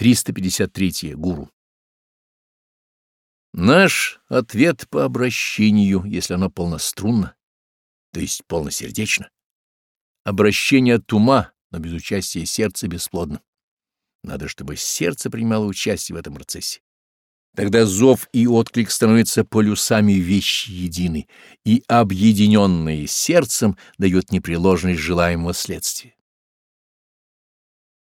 353. Гуру. Наш ответ по обращению, если оно полнострунно, то есть полносердечно, обращение от ума, но без участия сердца бесплодно. Надо, чтобы сердце принимало участие в этом процессе. Тогда зов и отклик становятся полюсами вещи едины, и объединенные сердцем дают непреложность желаемого следствия.